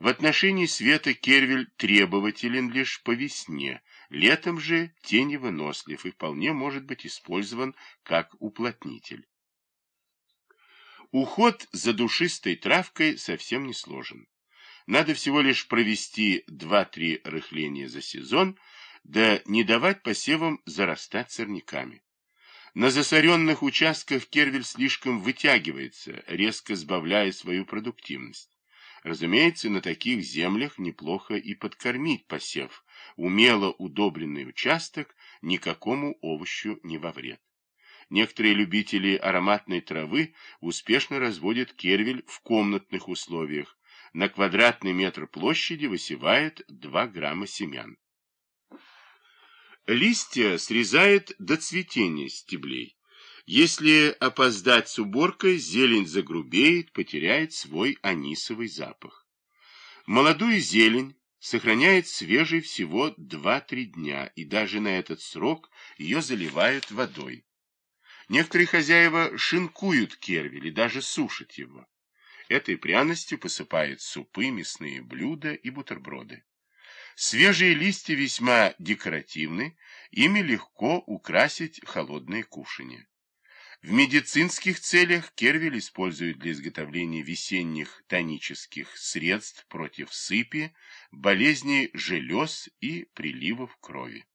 В отношении света кервель требователен лишь по весне, летом же теневынослив и вполне может быть использован как уплотнитель. Уход за душистой травкой совсем не сложен. Надо всего лишь провести 2-3 рыхления за сезон, да не давать посевам зарастать сорняками. На засоренных участках кервель слишком вытягивается, резко сбавляя свою продуктивность. Разумеется, на таких землях неплохо и подкормить посев. Умело удобренный участок никакому овощу не во вред. Некоторые любители ароматной травы успешно разводят кервель в комнатных условиях. На квадратный метр площади высевают 2 грамма семян. Листья срезает до цветения стеблей. Если опоздать с уборкой, зелень загрубеет, потеряет свой анисовый запах. Молодую зелень сохраняет свежей всего 2-3 дня, и даже на этот срок ее заливают водой. Некоторые хозяева шинкуют кервель и даже сушат его. Этой пряностью посыпают супы, мясные блюда и бутерброды. Свежие листья весьма декоративны, ими легко украсить холодные кушанья. В медицинских целях кервель используют для изготовления весенних тонических средств против сыпи, болезней желез и приливов крови.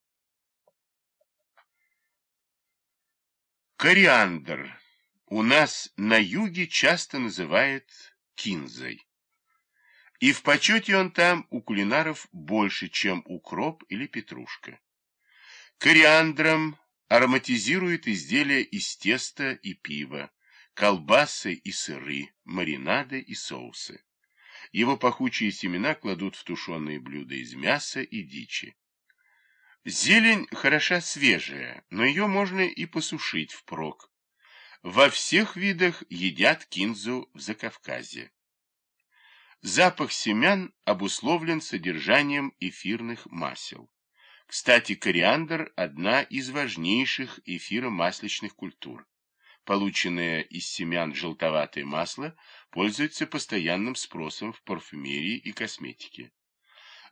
Кориандр у нас на юге часто называют кинзой. И в почете он там у кулинаров больше, чем укроп или петрушка. Кориандром ароматизируют изделия из теста и пива, колбасы и сыры, маринады и соусы. Его пахучие семена кладут в тушеные блюда из мяса и дичи. Зелень хороша свежая, но ее можно и посушить впрок. Во всех видах едят кинзу в Закавказье. Запах семян обусловлен содержанием эфирных масел. Кстати, кориандр – одна из важнейших эфиромасличных культур. Полученное из семян желтоватое масло пользуется постоянным спросом в парфюмерии и косметике.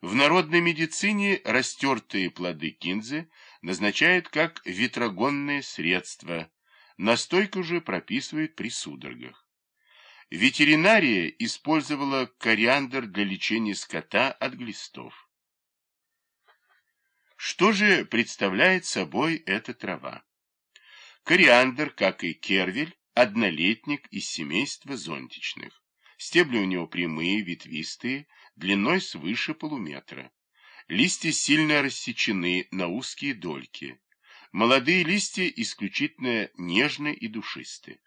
В народной медицине растертые плоды кинзы назначают как ветрогонное средство, настойку же прописывают при судорогах. Ветеринария использовала кориандр для лечения скота от глистов. Что же представляет собой эта трава? Кориандр, как и кервель, однолетник из семейства зонтичных. Стебли у него прямые, ветвистые, длиной свыше полуметра. Листья сильно рассечены на узкие дольки. Молодые листья исключительно нежны и душисты.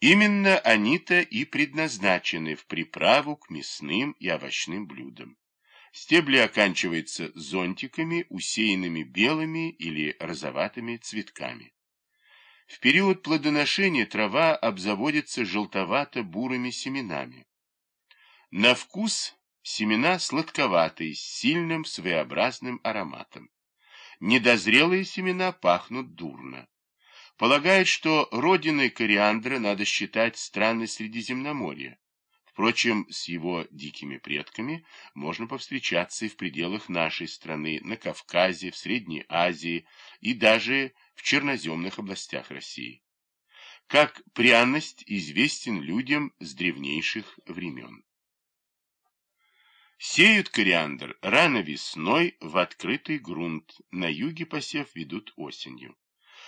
Именно они-то и предназначены в приправу к мясным и овощным блюдам. Стебли оканчиваются зонтиками, усеянными белыми или розоватыми цветками. В период плодоношения трава обзаводится желтовато-бурыми семенами. На вкус семена сладковатые, с сильным своеобразным ароматом. Недозрелые семена пахнут дурно. Полагают, что родиной кориандра надо считать страны Средиземноморья. Впрочем, с его дикими предками можно повстречаться и в пределах нашей страны, на Кавказе, в Средней Азии и даже в черноземных областях России. Как пряность известен людям с древнейших времен. Сеют кориандр рано весной в открытый грунт, на юге посев ведут осенью.